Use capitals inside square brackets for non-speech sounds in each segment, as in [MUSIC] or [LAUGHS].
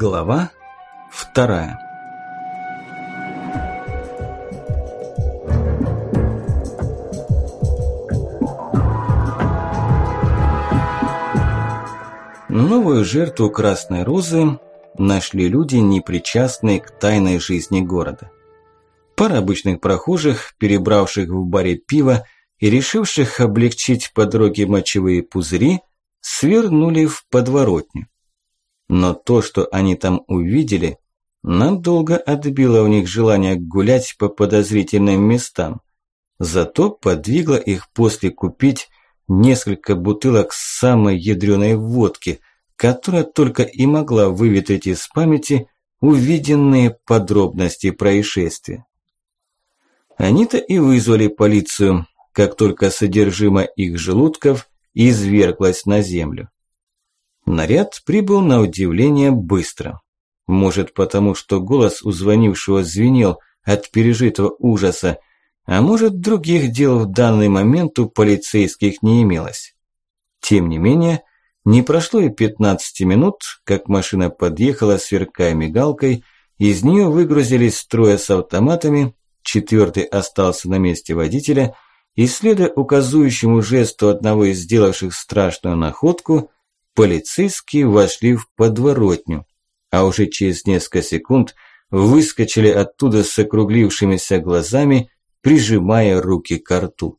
Глава вторая Новую жертву Красной Розы нашли люди, непричастные к тайной жизни города. Пара обычных прохожих, перебравших в баре пиво и решивших облегчить по дороге мочевые пузыри, свернули в подворотню. Но то, что они там увидели, надолго отбило у них желание гулять по подозрительным местам. Зато подвигло их после купить несколько бутылок самой ядреной водки, которая только и могла выветрить из памяти увиденные подробности происшествия. Они-то и вызвали полицию, как только содержимое их желудков изверглось на землю. Наряд прибыл на удивление быстро. Может потому, что голос у звонившего звенел от пережитого ужаса, а может других дел в данный момент у полицейских не имелось. Тем не менее, не прошло и 15 минут, как машина подъехала, сверкая мигалкой, из нее выгрузились трое с автоматами, четвертый остался на месте водителя, и следуя указующему жесту одного из сделавших страшную находку, полицейские вошли в подворотню, а уже через несколько секунд выскочили оттуда с округлившимися глазами, прижимая руки к рту.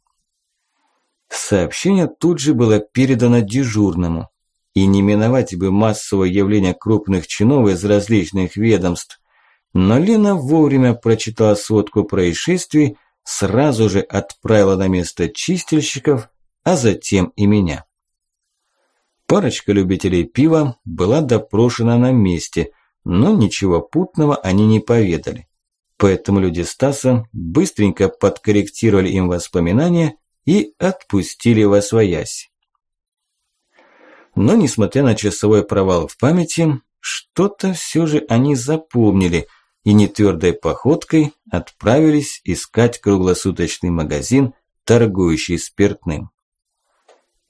Сообщение тут же было передано дежурному, и не миновать бы массового явления крупных чинов из различных ведомств, но Лена вовремя прочитала сводку происшествий, сразу же отправила на место чистильщиков, а затем и меня. Парочка любителей пива была допрошена на месте, но ничего путного они не поведали. Поэтому люди Стаса быстренько подкорректировали им воспоминания и отпустили во своясь. Но несмотря на часовой провал в памяти, что-то все же они запомнили и нетвердой походкой отправились искать круглосуточный магазин, торгующий спиртным.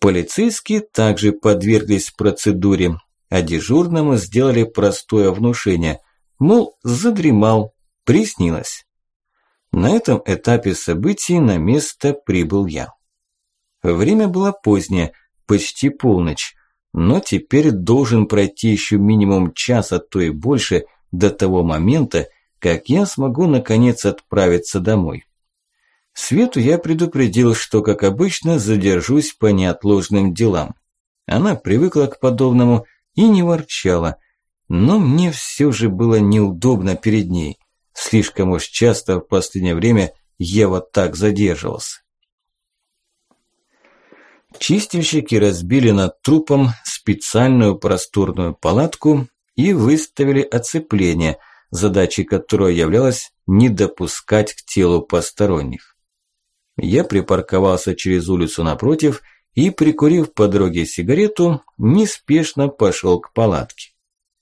Полицейские также подверглись процедуре, а дежурному сделали простое внушение, мол, задремал, приснилось. На этом этапе событий на место прибыл я. Время было позднее, почти полночь, но теперь должен пройти еще минимум час, а то и больше, до того момента, как я смогу наконец отправиться домой. Свету я предупредил, что, как обычно, задержусь по неотложным делам. Она привыкла к подобному и не ворчала, но мне все же было неудобно перед ней. Слишком уж часто в последнее время я вот так задерживался. Чистильщики разбили над трупом специальную просторную палатку и выставили оцепление, задачей которой являлось не допускать к телу посторонних. Я припарковался через улицу напротив и, прикурив по дороге сигарету, неспешно пошел к палатке.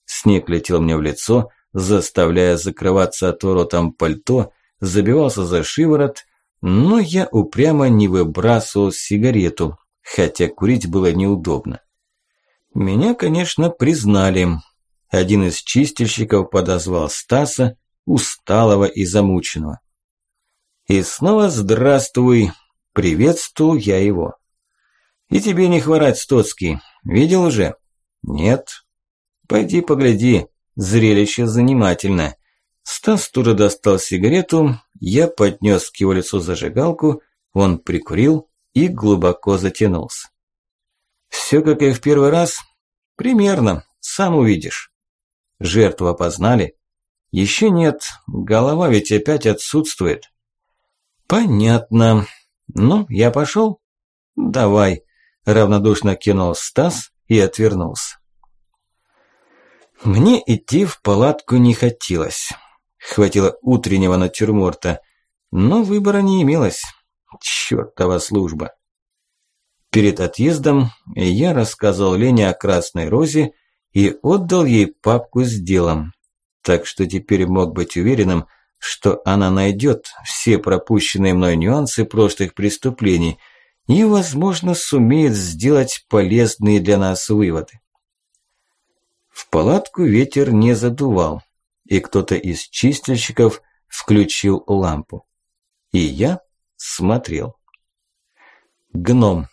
Снег летел мне в лицо, заставляя закрываться отворотом пальто, забивался за шиворот, но я упрямо не выбрасывал сигарету, хотя курить было неудобно. Меня, конечно, признали. Один из чистильщиков подозвал Стаса, усталого и замученного. И снова здравствуй. Приветствовал я его. И тебе не хворать, Стоцкий. Видел уже? Нет. Пойди погляди. Зрелище занимательное. Стас Тура достал сигарету, я поднес к его лицу зажигалку, он прикурил и глубоко затянулся. Все как и в первый раз? Примерно, сам увидишь. Жертву опознали? Еще нет, голова ведь опять отсутствует. Понятно. Ну, я пошел? Давай. Равнодушно кинул Стас и отвернулся. Мне идти в палатку не хотелось. Хватило утреннего натюрморта, но выбора не имелось. Чёртова служба. Перед отъездом я рассказал Лене о Красной Розе и отдал ей папку с делом. Так что теперь мог быть уверенным, что она найдет все пропущенные мной нюансы прошлых преступлений и, возможно, сумеет сделать полезные для нас выводы. В палатку ветер не задувал, и кто-то из чистильщиков включил лампу. И я смотрел. Гном.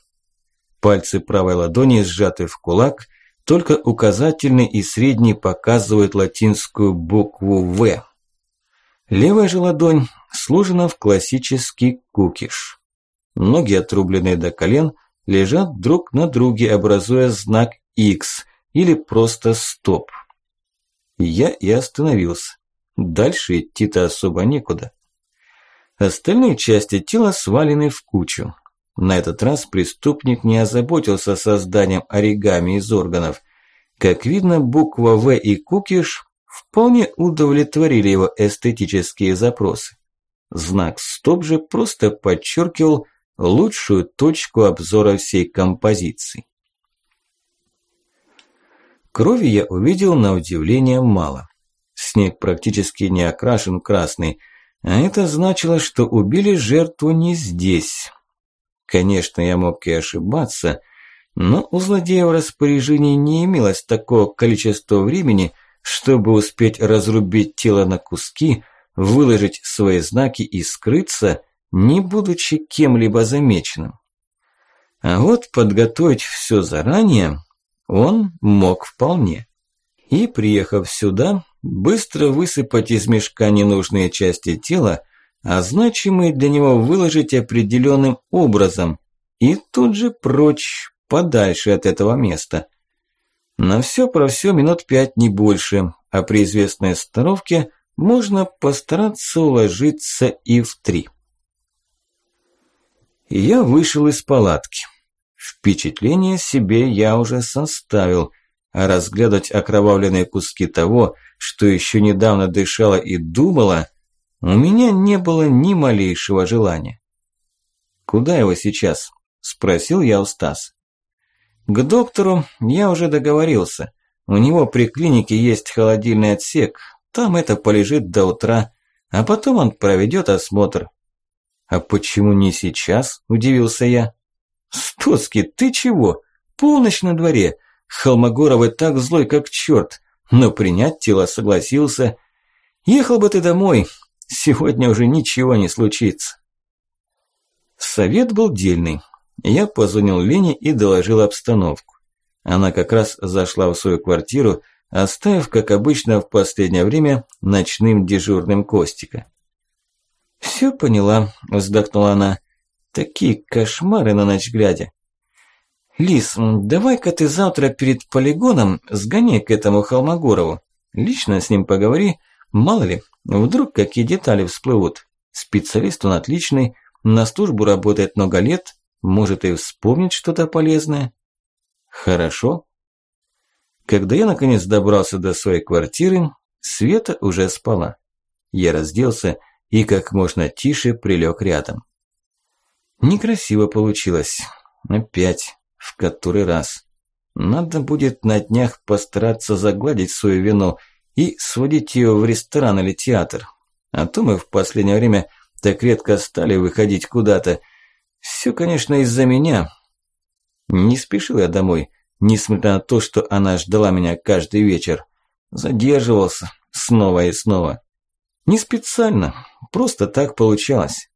Пальцы правой ладони сжаты в кулак, только указательный и средний показывают латинскую букву «В». Левая же ладонь сложена в классический кукиш. Ноги, отрубленные до колен, лежат друг на друге, образуя знак X или просто стоп. Я и остановился. Дальше идти-то особо некуда. Остальные части тела свалены в кучу. На этот раз преступник не озаботился созданием оригами из органов. Как видно, буква «В» и «Кукиш» вполне удовлетворили его эстетические запросы. Знак «Стоп» же просто подчеркивал лучшую точку обзора всей композиции. Крови я увидел на удивление мало. Снег практически не окрашен красный, а это значило, что убили жертву не здесь. Конечно, я мог и ошибаться, но у злодея в распоряжении не имелось такого количества времени, чтобы успеть разрубить тело на куски, выложить свои знаки и скрыться, не будучи кем-либо замеченным. А вот подготовить все заранее он мог вполне. И, приехав сюда, быстро высыпать из мешка ненужные части тела, а значимые для него выложить определенным образом и тут же прочь, подальше от этого места. На все про все минут пять не больше, а при известной старовке можно постараться уложиться и в три. Я вышел из палатки. Впечатление себе я уже составил, а разглядывать окровавленные куски того, что еще недавно дышала и думала, у меня не было ни малейшего желания. «Куда его сейчас?» – спросил я у Стаса. «К доктору я уже договорился. У него при клинике есть холодильный отсек, там это полежит до утра, а потом он проведет осмотр». «А почему не сейчас?» – удивился я. «Стоцкий, ты чего? Полночь на дворе. Холмогоров и так злой, как черт, но принять тело согласился. Ехал бы ты домой, сегодня уже ничего не случится». Совет был дельный. Я позвонил Лене и доложил обстановку. Она как раз зашла в свою квартиру, оставив, как обычно в последнее время, ночным дежурным Костика. «Всё поняла», – вздохнула она. Такие кошмары на ночь глядя. Лис, давай-ка ты завтра перед полигоном сгоняй к этому Холмогорову. Лично с ним поговори, мало ли, вдруг какие детали всплывут. Специалист он отличный, на службу работает много лет, может и вспомнить что-то полезное. Хорошо. Когда я наконец добрался до своей квартиры, Света уже спала. Я разделся и как можно тише прилег рядом. Некрасиво получилось. Опять. В который раз. Надо будет на днях постараться загладить свою вину и сводить ее в ресторан или театр. А то мы в последнее время так редко стали выходить куда-то. Все, конечно, из-за меня. Не спешил я домой, несмотря на то, что она ждала меня каждый вечер. Задерживался снова и снова. Не специально, просто так получалось.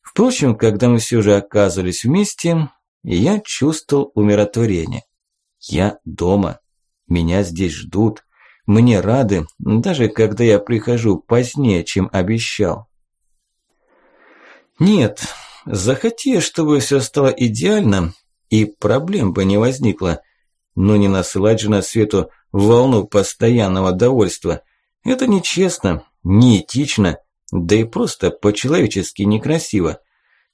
Впрочем, когда мы все же оказывались вместе, я чувствовал умиротворение. Я дома. Меня здесь ждут. Мне рады, даже когда я прихожу позднее, чем обещал. Нет, захоти, чтобы все стало идеально, и проблем бы не возникло. Но не насылать же на свету волну постоянного довольства. Это нечестно, неэтично да и просто по-человечески некрасиво.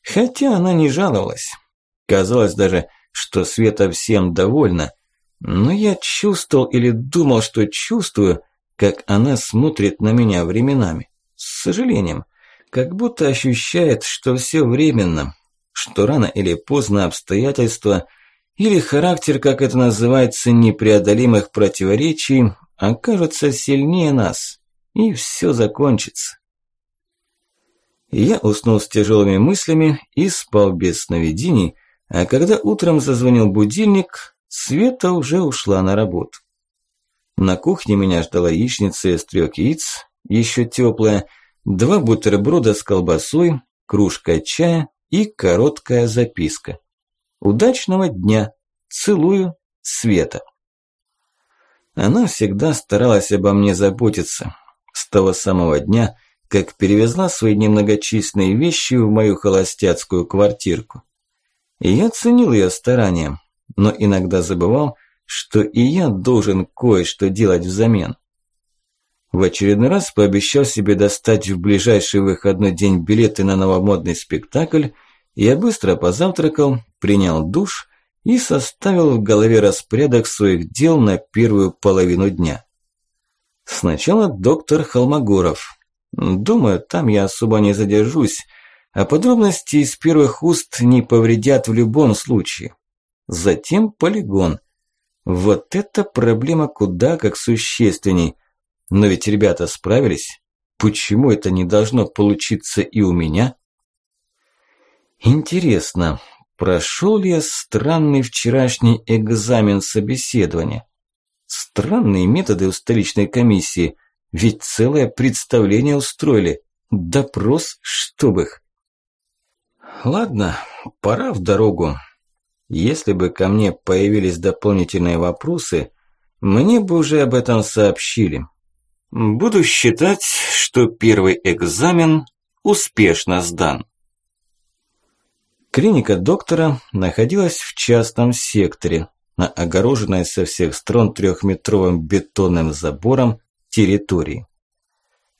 Хотя она не жаловалась. Казалось даже, что Света всем довольна. Но я чувствовал или думал, что чувствую, как она смотрит на меня временами. С сожалением. Как будто ощущает, что все временно. Что рано или поздно обстоятельства или характер, как это называется, непреодолимых противоречий окажутся сильнее нас. И все закончится. Я уснул с тяжелыми мыслями и спал без сновидений, а когда утром зазвонил будильник, Света уже ушла на работу. На кухне меня ждала яичница из трех яиц, еще теплая, два бутерброда с колбасой, кружка чая и короткая записка. Удачного дня! Целую, Света. Она всегда старалась обо мне заботиться. С того самого дня, как перевезла свои немногочисленные вещи в мою холостяцкую квартирку. И я ценил ее старания, но иногда забывал, что и я должен кое-что делать взамен. В очередной раз пообещал себе достать в ближайший выходной день билеты на новомодный спектакль, я быстро позавтракал, принял душ и составил в голове распорядок своих дел на первую половину дня. Сначала доктор Холмогоров. Думаю, там я особо не задержусь, а подробности из первых уст не повредят в любом случае. Затем полигон. Вот эта проблема куда как существенней. Но ведь ребята справились. Почему это не должно получиться и у меня? Интересно, прошел ли я странный вчерашний экзамен собеседования? Странные методы у столичной комиссии, ведь целое представление устроили. Допрос, чтоб их. Ладно, пора в дорогу. Если бы ко мне появились дополнительные вопросы, мне бы уже об этом сообщили. Буду считать, что первый экзамен успешно сдан. Клиника доктора находилась в частном секторе, на огороженной со всех сторон трехметровым бетонным забором территории.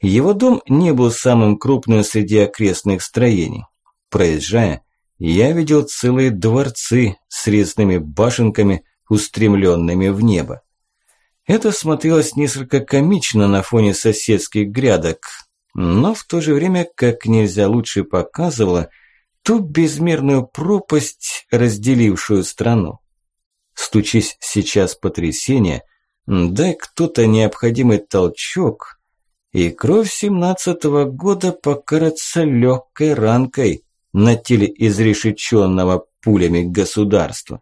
Его дом не был самым крупным среди окрестных строений. Проезжая, я видел целые дворцы с резными башенками, устремленными в небо. Это смотрелось несколько комично на фоне соседских грядок, но в то же время как нельзя лучше показывало ту безмерную пропасть, разделившую страну. Стучись сейчас потрясение, дай кто-то необходимый толчок, и кровь семнадцатого года покажется легкой ранкой на теле изрешеченного пулями государства.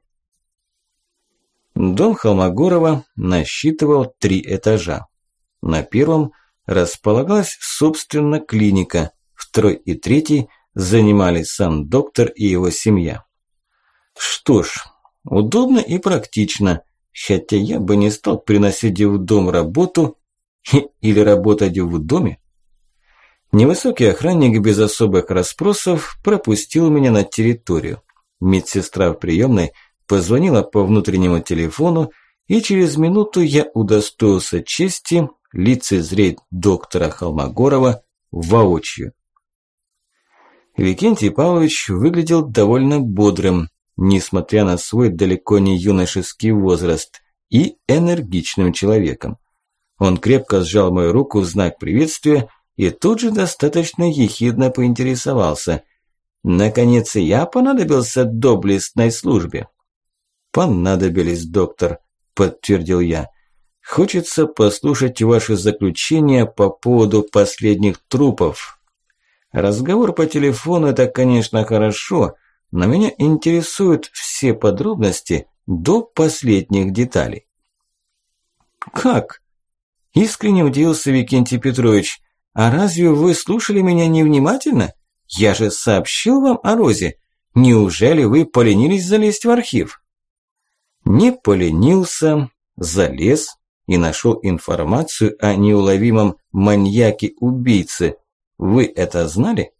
Дом Холмогорова насчитывал три этажа. На первом располагалась собственно клиника, второй и третий занимались сам доктор и его семья. Что ж, удобно и практично, хотя я бы не стал приносить в дом работу [LAUGHS] или работать в доме. Невысокий охранник без особых расспросов пропустил меня на территорию. Медсестра в приемной позвонила по внутреннему телефону, и через минуту я удостоился чести лицезреть доктора Холмогорова воочию. Викентий Павлович выглядел довольно бодрым, несмотря на свой далеко не юношеский возраст, и энергичным человеком. Он крепко сжал мою руку в знак приветствия и тут же достаточно ехидно поинтересовался. Наконец я понадобился доблестной службе. «Понадобились, доктор», – подтвердил я. «Хочется послушать ваши заключения по поводу последних трупов. Разговор по телефону – это, конечно, хорошо, но меня интересуют все подробности до последних деталей». «Как?» – искренне удивился Викентий Петрович. «А разве вы слушали меня невнимательно? Я же сообщил вам о Розе. Неужели вы поленились залезть в архив?» Не поленился, залез и нашел информацию о неуловимом маньяке-убийце. Вы это знали?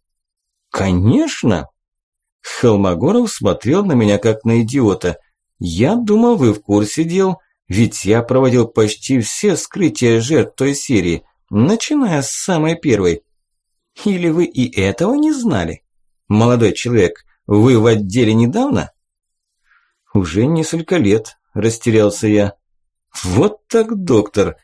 Конечно! Холмогоров смотрел на меня как на идиота. Я думал, вы в курсе дел, ведь я проводил почти все скрытия жертв той серии – начиная с самой первой. Или вы и этого не знали? Молодой человек, вы в отделе недавно? Уже несколько лет, растерялся я. Вот так, доктор.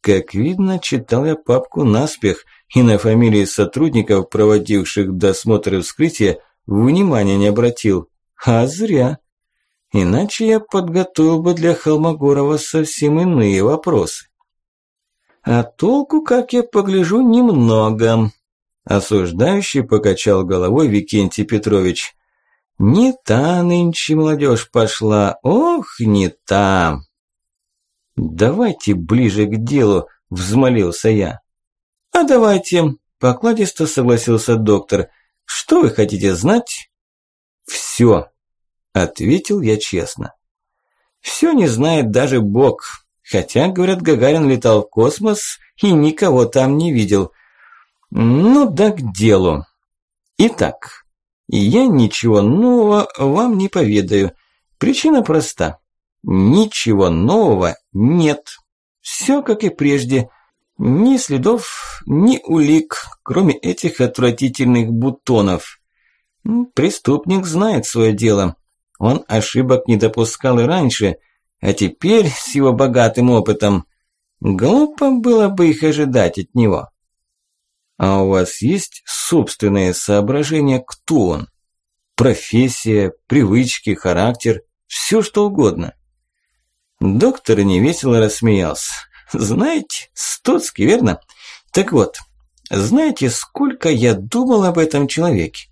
Как видно, читал я папку наспех и на фамилии сотрудников, проводивших досмотр и вскрытие, внимания не обратил. А зря. Иначе я подготовил бы для Холмогорова совсем иные вопросы. А толку, как я погляжу, немного. Осуждающий покачал головой Викентий Петрович. Не та нынче молодежь пошла, ох, не та. «Давайте ближе к делу», – взмолился я. «А давайте», – покладисто согласился доктор. «Что вы хотите знать?» «Всё», – ответил я честно. «Всё не знает даже Бог, хотя, говорят, Гагарин летал в космос и никого там не видел. Ну да к делу. Итак, я ничего нового вам не поведаю. Причина проста. Ничего нового нет. Все как и прежде. Ни следов, ни улик, кроме этих отвратительных бутонов. Преступник знает свое дело. Он ошибок не допускал и раньше, а теперь с его богатым опытом глупо было бы их ожидать от него. А у вас есть собственные соображения, кто он? Профессия, привычки, характер, все что угодно. Доктор невесело рассмеялся. Знаете, Стоцкий, верно? Так вот, знаете, сколько я думал об этом человеке?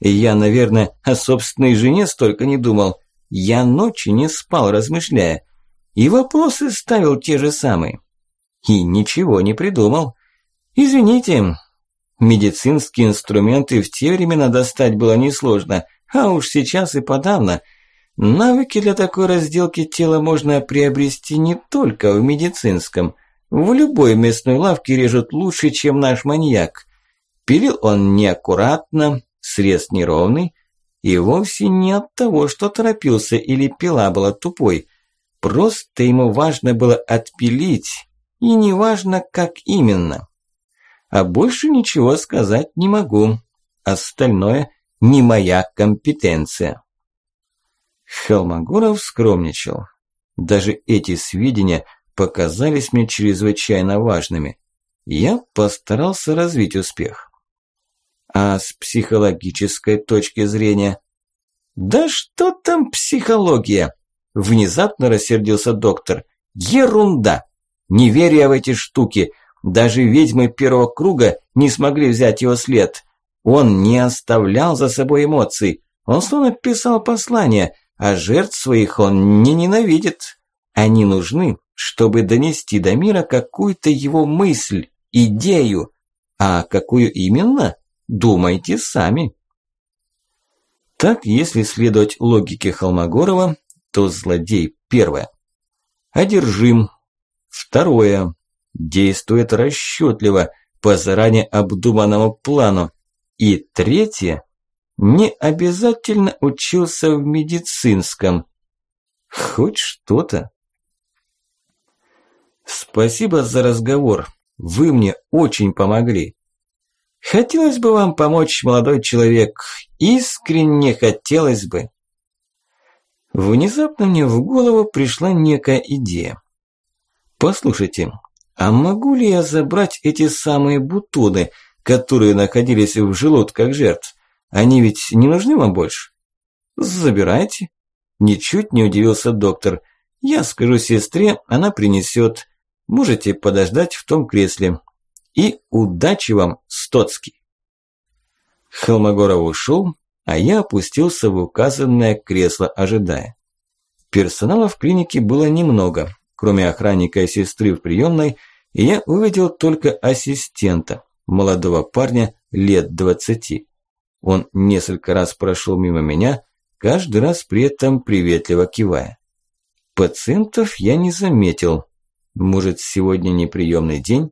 Я, наверное, о собственной жене столько не думал. Я ночи не спал, размышляя. И вопросы ставил те же самые. И ничего не придумал. Извините, медицинские инструменты в те времена достать было несложно, а уж сейчас и подавно – Навыки для такой разделки тела можно приобрести не только в медицинском. В любой мясной лавке режут лучше, чем наш маньяк. Пилил он неаккуратно, срез неровный, и вовсе не от того, что торопился или пила была тупой. Просто ему важно было отпилить, и не важно, как именно. А больше ничего сказать не могу. Остальное не моя компетенция. Холмогоров скромничал. Даже эти сведения показались мне чрезвычайно важными. Я постарался развить успех. А с психологической точки зрения? Да что там психология? Внезапно рассердился доктор. Ерунда! Не веря в эти штуки. Даже ведьмы первого круга не смогли взять его след. Он не оставлял за собой эмоций. Он словно писал послание, а жертв своих он не ненавидит. Они нужны, чтобы донести до мира какую-то его мысль, идею. А какую именно, думайте сами. Так, если следовать логике Холмогорова, то злодей первое. Одержим. Второе. Действует расчетливо, по заранее обдуманному плану. И третье не обязательно учился в медицинском. Хоть что-то. Спасибо за разговор. Вы мне очень помогли. Хотелось бы вам помочь, молодой человек. Искренне хотелось бы. Внезапно мне в голову пришла некая идея. Послушайте, а могу ли я забрать эти самые бутоны, которые находились в желудках жертв? Они ведь не нужны вам больше? Забирайте. Ничуть не удивился доктор. Я скажу сестре, она принесет. Можете подождать в том кресле. И удачи вам, Стоцкий. Холмогоров ушел, а я опустился в указанное кресло, ожидая. Персонала в клинике было немного. Кроме охранника и сестры в приемной, я увидел только ассистента, молодого парня лет двадцати. Он несколько раз прошел мимо меня, каждый раз при этом приветливо кивая. Пациентов я не заметил. Может, сегодня не приемный день?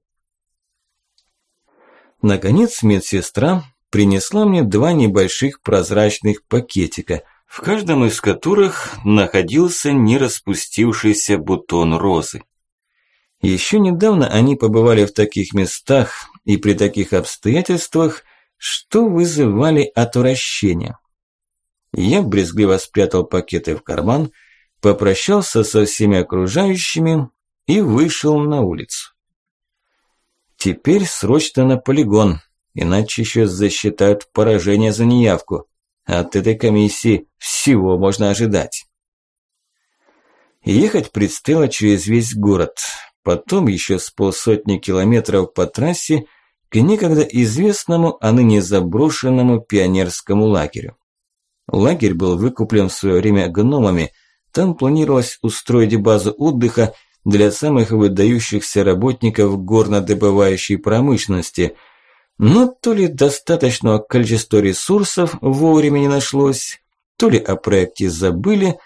Наконец медсестра принесла мне два небольших прозрачных пакетика, в каждом из которых находился не распустившийся бутон розы. Еще недавно они побывали в таких местах и при таких обстоятельствах, что вызывали отвращение. Я брезгливо спрятал пакеты в карман, попрощался со всеми окружающими и вышел на улицу. Теперь срочно на полигон, иначе еще засчитают поражение за неявку. От этой комиссии всего можно ожидать. Ехать предстояло через весь город, потом еще с полсотни километров по трассе к некогда известному, а ныне заброшенному пионерскому лагерю. Лагерь был выкуплен в свое время гномами, там планировалось устроить базу отдыха для самых выдающихся работников горнодобывающей промышленности. Но то ли достаточного количества ресурсов вовремя не нашлось, то ли о проекте забыли,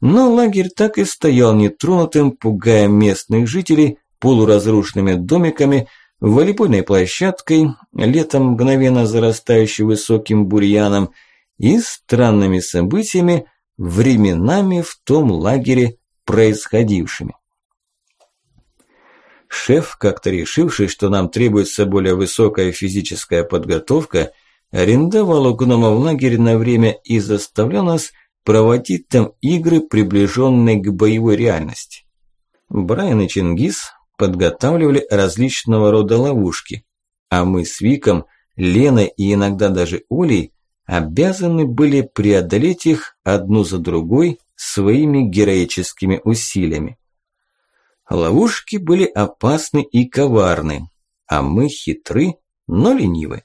но лагерь так и стоял нетронутым, пугая местных жителей полуразрушенными домиками, волейбольной площадкой, летом мгновенно зарастающей высоким бурьяном и странными событиями, временами в том лагере происходившими. Шеф, как-то решивший, что нам требуется более высокая физическая подготовка, арендовал у гнома в лагере на время и заставлял нас проводить там игры, приближенные к боевой реальности. Брайан и Чингис подготавливали различного рода ловушки, а мы с Виком, Леной и иногда даже Олей обязаны были преодолеть их одну за другой своими героическими усилиями. Ловушки были опасны и коварны, а мы хитры, но ленивы.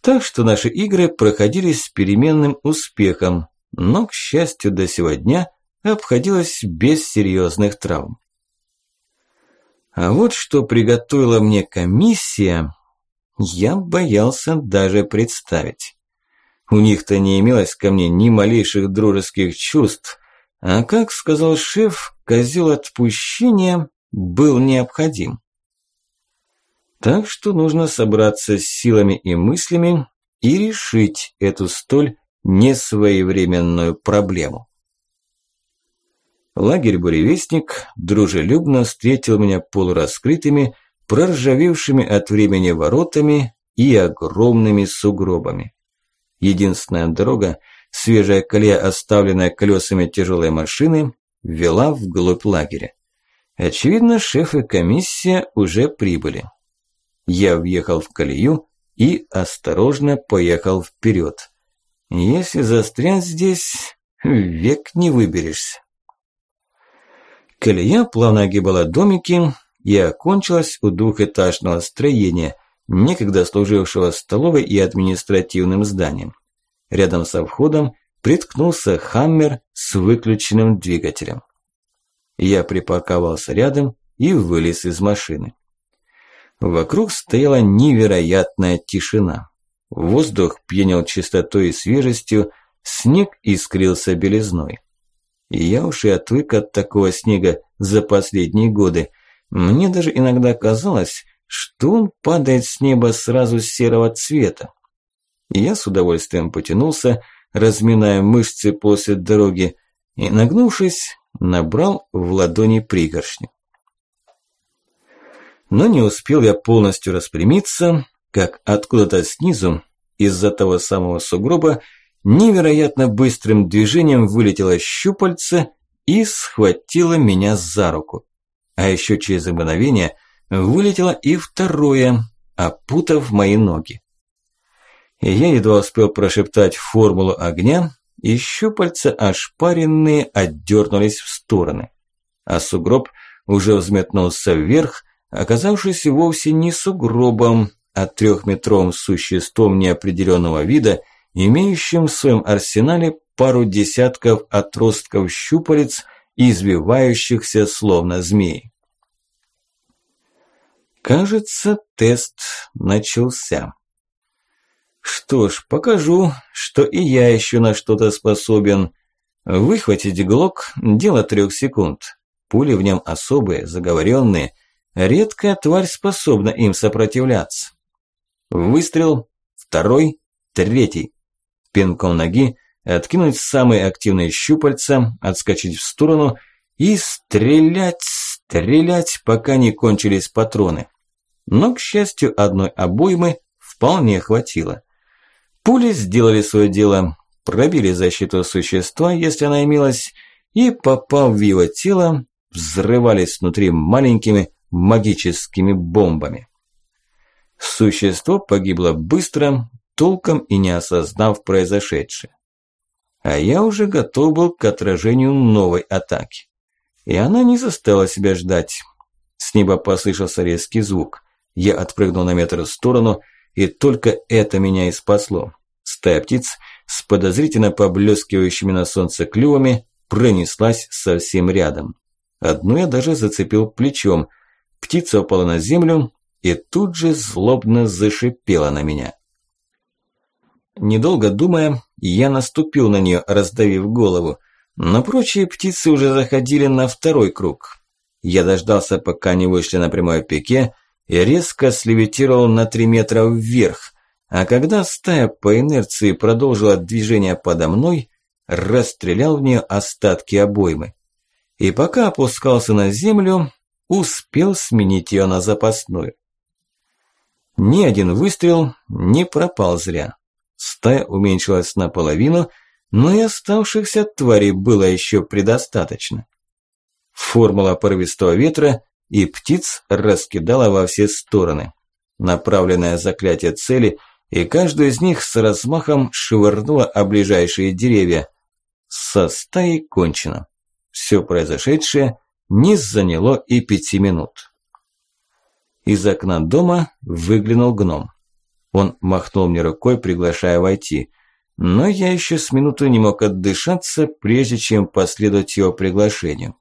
Так что наши игры проходили с переменным успехом, но, к счастью, до сего дня обходилось без серьезных травм. А вот что приготовила мне комиссия, я боялся даже представить. У них-то не имелось ко мне ни малейших дружеских чувств, а, как сказал шеф, козел отпущения был необходим. Так что нужно собраться с силами и мыслями и решить эту столь несвоевременную проблему. Лагерь «Буревестник» дружелюбно встретил меня полураскрытыми, проржавевшими от времени воротами и огромными сугробами. Единственная дорога, свежая колея, оставленная колесами тяжелой машины, вела вглубь лагеря. Очевидно, шеф и комиссия уже прибыли. Я въехал в колею и осторожно поехал вперед. Если застрять здесь, век не выберешься. Колея плавно огибала домики и окончилась у двухэтажного строения, некогда служившего столовой и административным зданием. Рядом со входом приткнулся «Хаммер» с выключенным двигателем. Я припарковался рядом и вылез из машины. Вокруг стояла невероятная тишина. Воздух пьянил чистотой и свежестью, снег искрился белизной. И я уж и отвык от такого снега за последние годы. Мне даже иногда казалось, что он падает с неба сразу серого цвета. И я с удовольствием потянулся, разминая мышцы после дороги, и, нагнувшись, набрал в ладони пригоршню. Но не успел я полностью распрямиться, как откуда-то снизу, из-за того самого сугроба, невероятно быстрым движением вылетело щупальце и схватило меня за руку. А еще через мгновение вылетело и второе, опутав мои ноги. Я едва успел прошептать формулу огня, и щупальца ошпаренные отдернулись в стороны. А сугроб уже взметнулся вверх, оказавшись вовсе не сугробом, а трехметровым существом неопределенного вида, имеющим в своем арсенале пару десятков отростков щупалец, извивающихся словно змеи. Кажется, тест начался. Что ж, покажу, что и я еще на что-то способен. Выхватить глок – дело трех секунд. Пули в нем особые, заговоренные. Редкая тварь способна им сопротивляться. Выстрел, второй, третий. Пинком ноги откинуть самые активные щупальца, отскочить в сторону и стрелять, стрелять, пока не кончились патроны. Но, к счастью, одной обоймы вполне хватило. Пули сделали свое дело, пробили защиту существа, если она имелась, и, попав в его тело, взрывались внутри маленькими магическими бомбами. Существо погибло быстро, толком и не осознав произошедшее. А я уже готов был к отражению новой атаки. И она не заставила себя ждать. С неба послышался резкий звук. Я отпрыгнул на метр в сторону, и только это меня и спасло. Стая птиц с подозрительно поблескивающими на солнце клювами пронеслась совсем рядом. Одну я даже зацепил плечом. Птица упала на землю и тут же злобно зашипела на меня. Недолго думая, я наступил на нее, раздавив голову, но прочие птицы уже заходили на второй круг. Я дождался, пока они вышли на прямое пике, и резко слевитировал на три метра вверх, а когда стая по инерции продолжила движение подо мной, расстрелял в нее остатки обоймы. И пока опускался на землю, успел сменить ее на запасную. Ни один выстрел не пропал зря. Стая уменьшилась наполовину, но и оставшихся тварей было еще предостаточно. Формула порывистого ветра и птиц раскидала во все стороны. Направленное заклятие цели, и каждую из них с размахом швырнула о ближайшие деревья. Со стаей кончено. Все произошедшее не заняло и пяти минут. Из окна дома выглянул гном. Он махнул мне рукой, приглашая войти. Но я еще с минуту не мог отдышаться, прежде чем последовать его приглашению.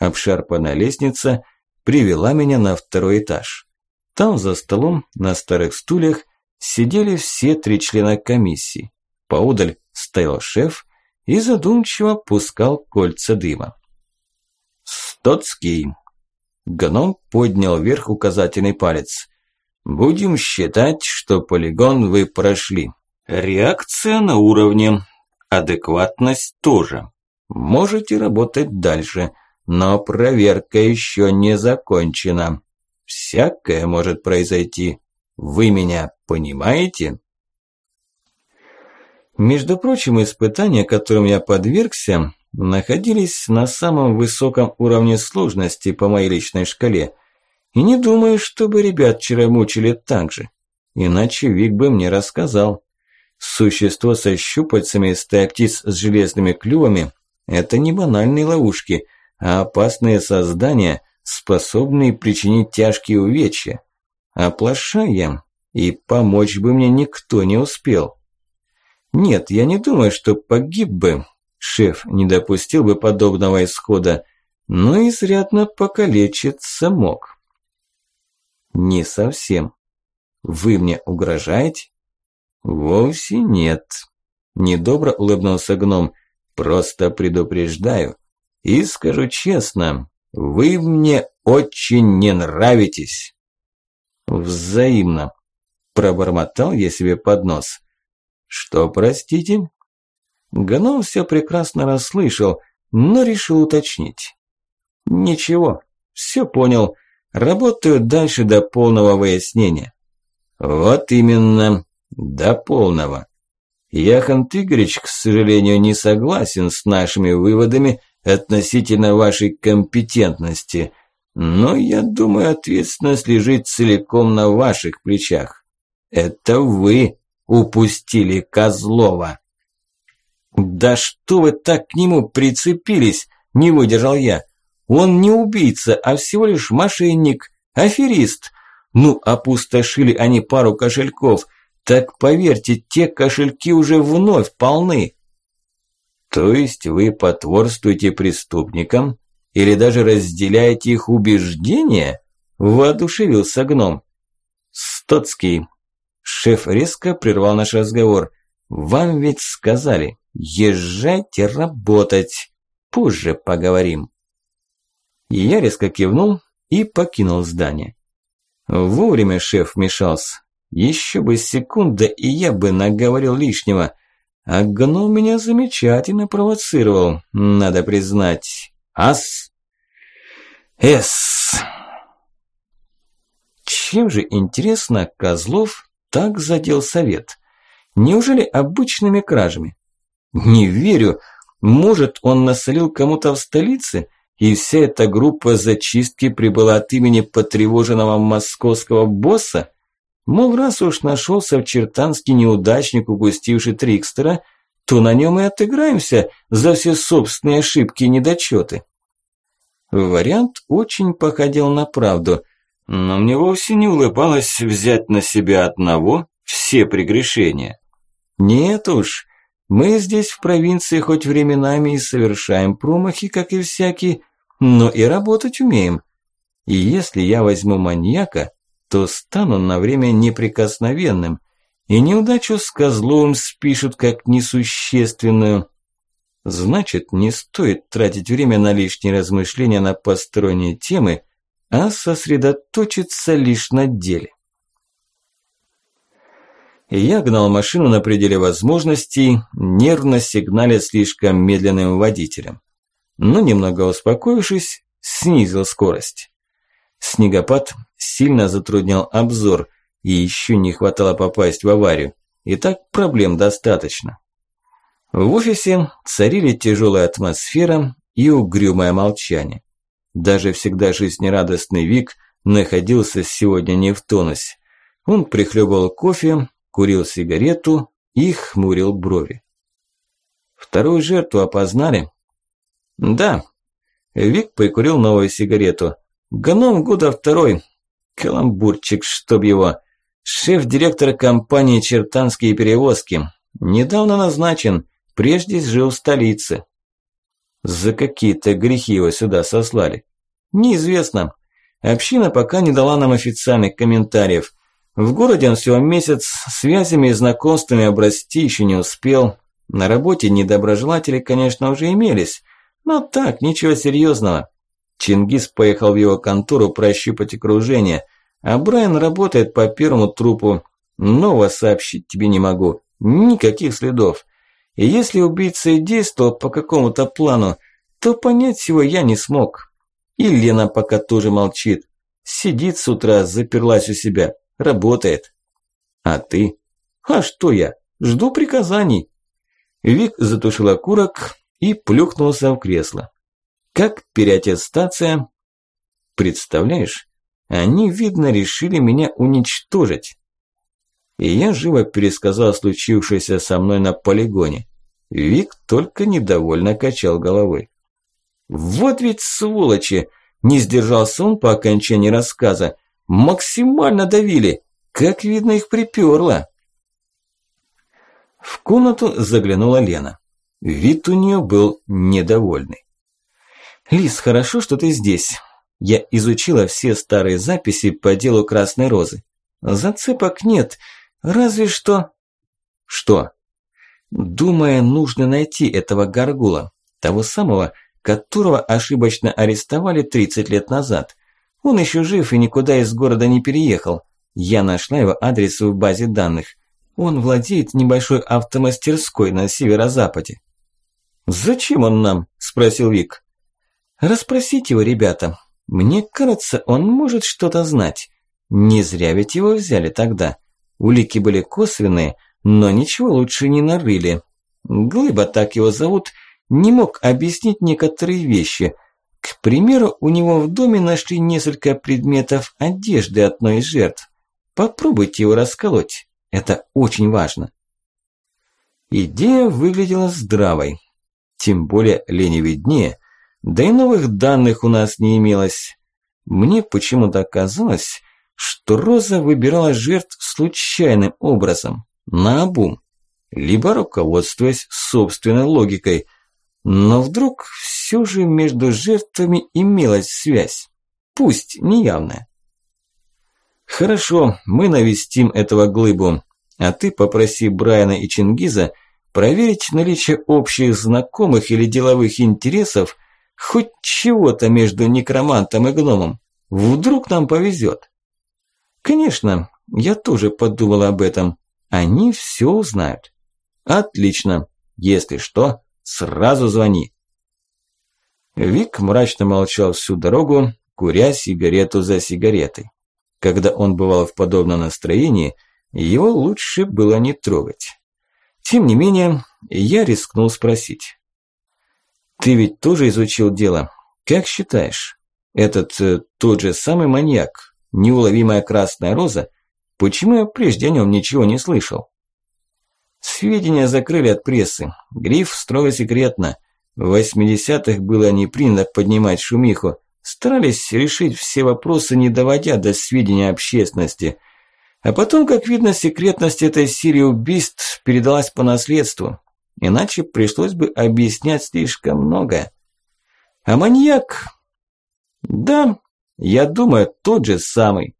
Обшарпанная лестница привела меня на второй этаж. Там за столом, на старых стульях, сидели все три члена комиссии. Поудаль стоял шеф и задумчиво пускал кольца дыма. «Стоцкий!» Гном поднял вверх указательный палец. Будем считать, что полигон вы прошли. Реакция на уровне. Адекватность тоже. Можете работать дальше, но проверка еще не закончена. Всякое может произойти. Вы меня понимаете? Между прочим, испытания, которым я подвергся, находились на самом высоком уровне сложности по моей личной шкале – и не думаю, чтобы ребят вчера мучили так же. Иначе Вик бы мне рассказал. Существо со щупальцами из птиц с железными клювами – это не банальные ловушки, а опасные создания, способные причинить тяжкие увечья. Оплошая, и помочь бы мне никто не успел. Нет, я не думаю, что погиб бы. Шеф не допустил бы подобного исхода, но изрядно покалечиться мог. Не совсем. Вы мне угрожаете? Вовсе нет. Недобро улыбнулся гном. Просто предупреждаю. И скажу честно, вы мне очень не нравитесь. Взаимно. Пробормотал я себе под нос. Что, простите? Гном все прекрасно расслышал, но решил уточнить. Ничего, все понял. Работаю дальше до полного выяснения. Вот именно, до полного. Яхан Игоревич, к сожалению, не согласен с нашими выводами относительно вашей компетентности, но я думаю, ответственность лежит целиком на ваших плечах. Это вы упустили Козлова. Да что вы так к нему прицепились, не выдержал я. Он не убийца, а всего лишь мошенник, аферист. Ну, опустошили они пару кошельков. Так поверьте, те кошельки уже вновь полны. То есть вы потворствуете преступникам или даже разделяете их убеждения? Воодушевился гном. Стоцкий. Шеф резко прервал наш разговор. Вам ведь сказали, езжайте работать. Позже поговорим. Я резко кивнул и покинул здание. Вовремя шеф вмешался. Еще бы секунда, и я бы наговорил лишнего. А гном меня замечательно провоцировал, надо признать. Ас. Эс. Чем же, интересно, Козлов так задел совет? Неужели обычными кражами? Не верю. Может, он насолил кому-то в столице? и вся эта группа зачистки прибыла от имени потревоженного московского босса? Мол, раз уж нашелся в Чертанске неудачник, упустивший Трикстера, то на нем и отыграемся за все собственные ошибки и недочеты. Вариант очень походил на правду, но мне вовсе не улыбалось взять на себя одного все прегрешения. Нет уж, мы здесь в провинции хоть временами и совершаем промахи, как и всякий, но и работать умеем. И если я возьму маньяка, то стану на время неприкосновенным, и неудачу с Козловым спишут как несущественную. Значит, не стоит тратить время на лишние размышления на посторонние темы, а сосредоточиться лишь на деле. Я гнал машину на пределе возможностей, нервно сигналя слишком медленным водителем. Но немного успокоившись, снизил скорость. Снегопад сильно затруднял обзор, и еще не хватало попасть в аварию. И так проблем достаточно. В офисе царили тяжелая атмосфера и угрюмое молчание. Даже всегда жизнерадостный Вик находился сегодня не в тонусе. Он прихлебывал кофе, курил сигарету и хмурил брови. Вторую жертву опознали? Да. Вик прикурил новую сигарету. Гном года второй. Каламбурчик, чтоб его. Шеф-директор компании «Чертанские перевозки». Недавно назначен, прежде жил в столице. За какие-то грехи его сюда сослали? Неизвестно. Община пока не дала нам официальных комментариев. В городе он всего месяц, связями и знакомствами обрасти еще не успел. На работе недоброжелатели, конечно, уже имелись, но так, ничего серьезного. Чингис поехал в его контору прощупать окружение, а Брайан работает по первому трупу. Нового сообщить тебе не могу, никаких следов. И если убийца и действовал по какому-то плану, то понять его я не смог. И Лена пока тоже молчит. Сидит с утра, заперлась у себя. Работает. А ты? А что я? Жду приказаний. Вик затушил окурок и плюхнулся в кресло. Как переаттестация? Представляешь, они, видно, решили меня уничтожить. И я живо пересказал случившееся со мной на полигоне. Вик только недовольно качал головой. Вот ведь сволочи! Не сдержался он по окончании рассказа. Максимально давили. Как видно, их приперло. В комнату заглянула Лена. Вид у нее был недовольный. «Лис, хорошо, что ты здесь. Я изучила все старые записи по делу Красной Розы. Зацепок нет, разве что...» «Что?» «Думая, нужно найти этого горгула, того самого, которого ошибочно арестовали 30 лет назад. Он еще жив и никуда из города не переехал. Я нашла его адрес в базе данных. Он владеет небольшой автомастерской на северо-западе. «Зачем он нам?» – спросил Вик. «Расспросите его, ребята. Мне кажется, он может что-то знать. Не зря ведь его взяли тогда. Улики были косвенные, но ничего лучше не нарыли. Глыба, так его зовут, не мог объяснить некоторые вещи – к примеру, у него в доме нашли несколько предметов одежды одной из жертв. Попробуйте его расколоть. Это очень важно. Идея выглядела здравой. Тем более Лене виднее, да и новых данных у нас не имелось. Мне почему-то казалось, что Роза выбирала жертв случайным образом, наобум, либо руководствуясь собственной логикой – но вдруг все же между жертвами имелась связь, пусть неявная. Хорошо, мы навестим этого глыбу, а ты попроси Брайана и Чингиза проверить наличие общих знакомых или деловых интересов, хоть чего-то между некромантом и гномом. Вдруг нам повезет. Конечно, я тоже подумала об этом. Они все узнают. Отлично. Если что, Сразу звони. Вик мрачно молчал всю дорогу, куря сигарету за сигаретой. Когда он бывал в подобном настроении, его лучше было не трогать. Тем не менее, я рискнул спросить. «Ты ведь тоже изучил дело. Как считаешь, этот э, тот же самый маньяк, неуловимая красная роза, почему я прежде о нем ничего не слышал?» Сведения закрыли от прессы. Гриф строго секретно. В 80-х было не принято поднимать шумиху. Старались решить все вопросы, не доводя до сведения общественности. А потом, как видно, секретность этой серии убийств передалась по наследству. Иначе пришлось бы объяснять слишком многое. А маньяк, Да, я думаю, тот же самый.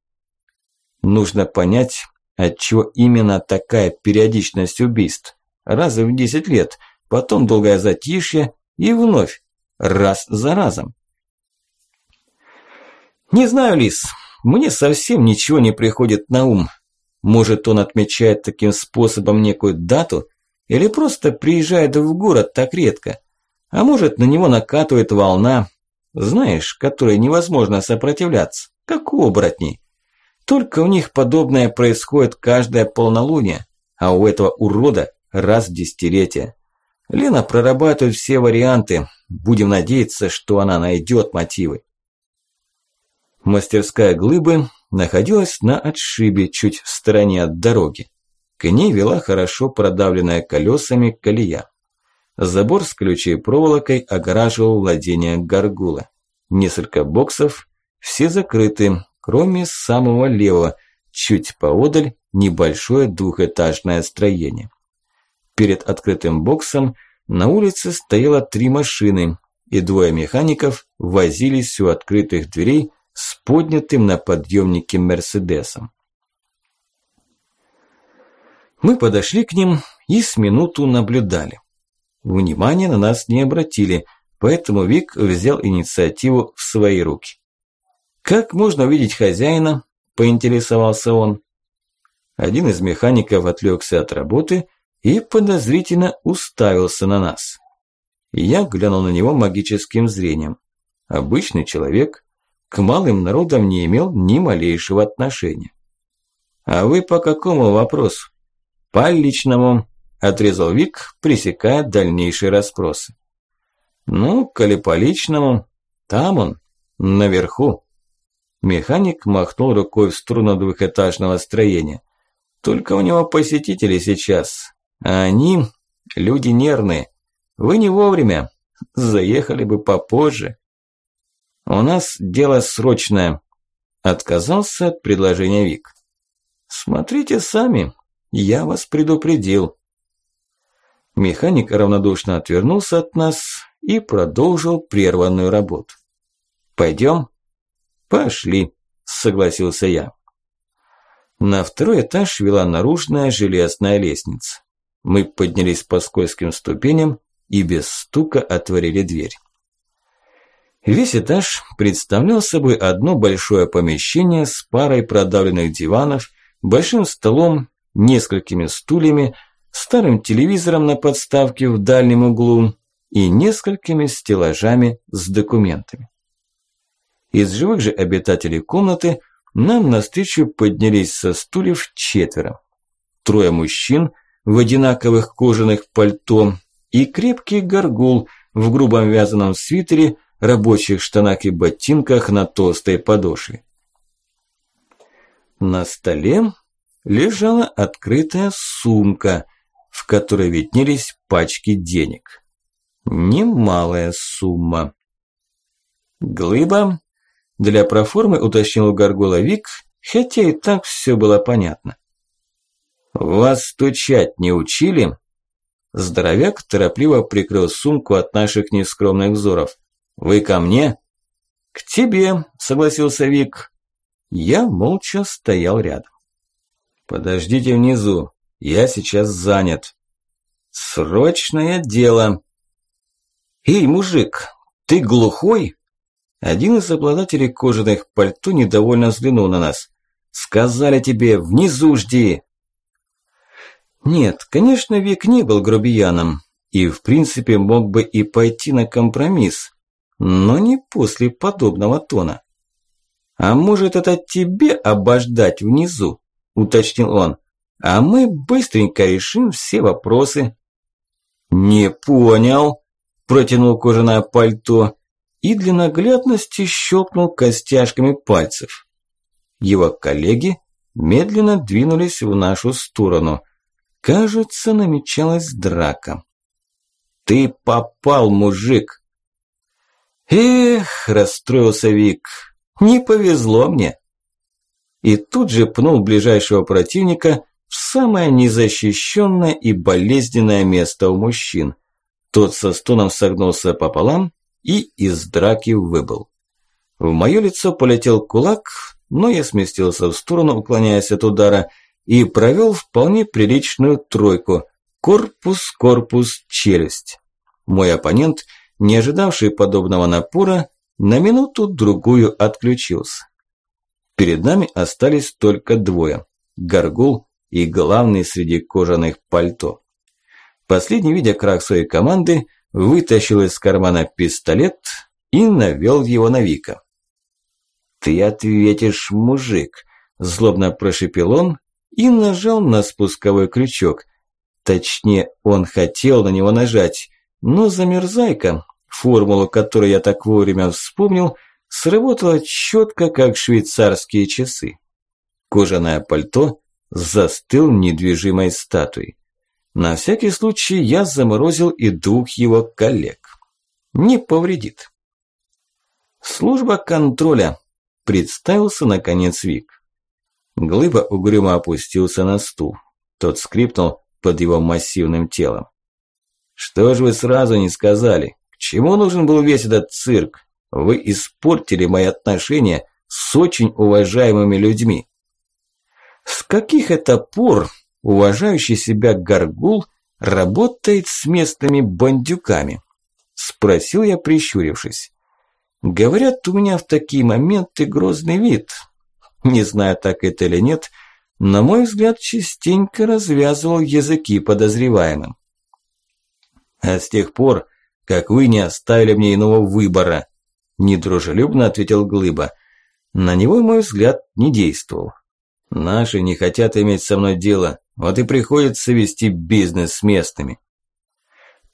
Нужно понять, отчего именно такая периодичность убийств. Раз в 10 лет, потом долгое затишье и вновь, раз за разом. Не знаю, Лис, мне совсем ничего не приходит на ум. Может, он отмечает таким способом некую дату или просто приезжает в город так редко. А может, на него накатывает волна, знаешь, которой невозможно сопротивляться, как у оборотней. Только у них подобное происходит каждое полнолуние, а у этого урода раз в десятилетие. Лена прорабатывает все варианты, будем надеяться, что она найдет мотивы. Мастерская глыбы находилась на отшибе, чуть в стороне от дороги. К ней вела хорошо продавленная колесами колея. Забор с ключей проволокой огораживал владение горгула. Несколько боксов, все закрыты, кроме самого левого, чуть поодаль небольшое двухэтажное строение. Перед открытым боксом на улице стояло три машины, и двое механиков возились у открытых дверей с поднятым на подъемнике Мерседесом. Мы подошли к ним и с минуту наблюдали. Внимания на нас не обратили, поэтому Вик взял инициативу в свои руки. «Как можно увидеть хозяина?» – поинтересовался он. Один из механиков отвлекся от работы и подозрительно уставился на нас. Я глянул на него магическим зрением. Обычный человек, к малым народам не имел ни малейшего отношения. «А вы по какому вопросу?» «По личному», – отрезал Вик, пресекая дальнейшие расспросы. «Ну, коли по личному, там он, наверху». Механик махнул рукой в сторону двухэтажного строения. «Только у него посетители сейчас, а они люди нервные. Вы не вовремя, заехали бы попозже». «У нас дело срочное», – отказался от предложения Вик. «Смотрите сами, я вас предупредил». Механик равнодушно отвернулся от нас и продолжил прерванную работу. «Пойдем?» «Пошли», – согласился я. На второй этаж вела наружная железная лестница. Мы поднялись по скользким ступеням и без стука отворили дверь. Весь этаж представлял собой одно большое помещение с парой продавленных диванов, большим столом, несколькими стульями, старым телевизором на подставке в дальнем углу и несколькими стеллажами с документами. Из живых же обитателей комнаты нам навстречу поднялись со стульев четверо. Трое мужчин в одинаковых кожаных пальто и крепкий горгул в грубом вязаном свитере рабочих штанах и ботинках на толстой подошве. На столе лежала открытая сумка, в которой виднелись пачки денег. Немалая сумма. Глыба для проформы уточнил Гаргола Вик, хотя и так все было понятно. «Вас стучать не учили?» Здоровяк торопливо прикрыл сумку от наших нескромных взоров. «Вы ко мне?» «К тебе», – согласился Вик. Я молча стоял рядом. «Подождите внизу, я сейчас занят». «Срочное дело». «Эй, мужик, ты глухой?» Один из обладателей кожаных пальто недовольно взглянул на нас. «Сказали тебе, внизу жди!» Нет, конечно, Вик не был грубияном и, в принципе, мог бы и пойти на компромисс, но не после подобного тона. «А может, это тебе обождать внизу?» – уточнил он. «А мы быстренько решим все вопросы». «Не понял», – протянул кожаное пальто и для наглядности щелкнул костяшками пальцев. Его коллеги медленно двинулись в нашу сторону. Кажется, намечалась драка. «Ты попал, мужик!» Эх, расстроился Вик, не повезло мне. И тут же пнул ближайшего противника в самое незащищенное и болезненное место у мужчин. Тот со стоном согнулся пополам и из драки выбыл. В моё лицо полетел кулак, но я сместился в сторону, уклоняясь от удара, и провёл вполне приличную тройку. Корпус, корпус, челюсть. Мой оппонент, не ожидавший подобного напора, на минуту-другую отключился. Перед нами остались только двое – Горгул и главный среди кожаных пальто. Последний, видя крах своей команды, вытащил из кармана пистолет и навёл его на Вика. «Ты ответишь, мужик!» – злобно прошипел он и нажал на спусковой крючок. Точнее, он хотел на него нажать, но замерзайка, формулу которую я так вовремя вспомнил, сработала четко, как швейцарские часы. Кожаное пальто застыл недвижимой статуей. На всякий случай я заморозил и двух его коллег. Не повредит. Служба контроля. Представился наконец Вик. Глыба угрюмо опустился на стул. Тот скрипнул под его массивным телом. «Что ж вы сразу не сказали? К чему нужен был весь этот цирк? Вы испортили мои отношения с очень уважаемыми людьми. С каких это пор уважающий себя горгул работает с местными бандюками? Спросил я, прищурившись. Говорят, у меня в такие моменты грозный вид. Не знаю, так это или нет, на мой взгляд, частенько развязывал языки подозреваемым. А с тех пор, как вы не оставили мне иного выбора, Недружелюбно ответил Глыба. На него мой взгляд не действовал. Наши не хотят иметь со мной дело, вот и приходится вести бизнес с местными.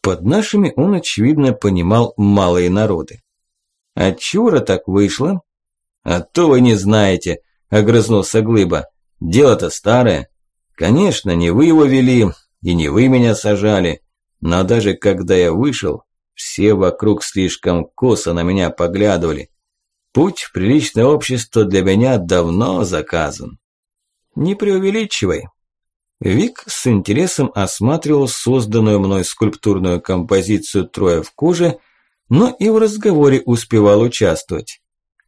Под нашими он, очевидно, понимал малые народы. Отчего же так вышло? А то вы не знаете, огрызнулся Глыба. Дело-то старое. Конечно, не вы его вели, и не вы меня сажали. Но даже когда я вышел, все вокруг слишком косо на меня поглядывали. Путь в приличное общество для меня давно заказан. Не преувеличивай. Вик с интересом осматривал созданную мной скульптурную композицию «Трое в коже», но и в разговоре успевал участвовать.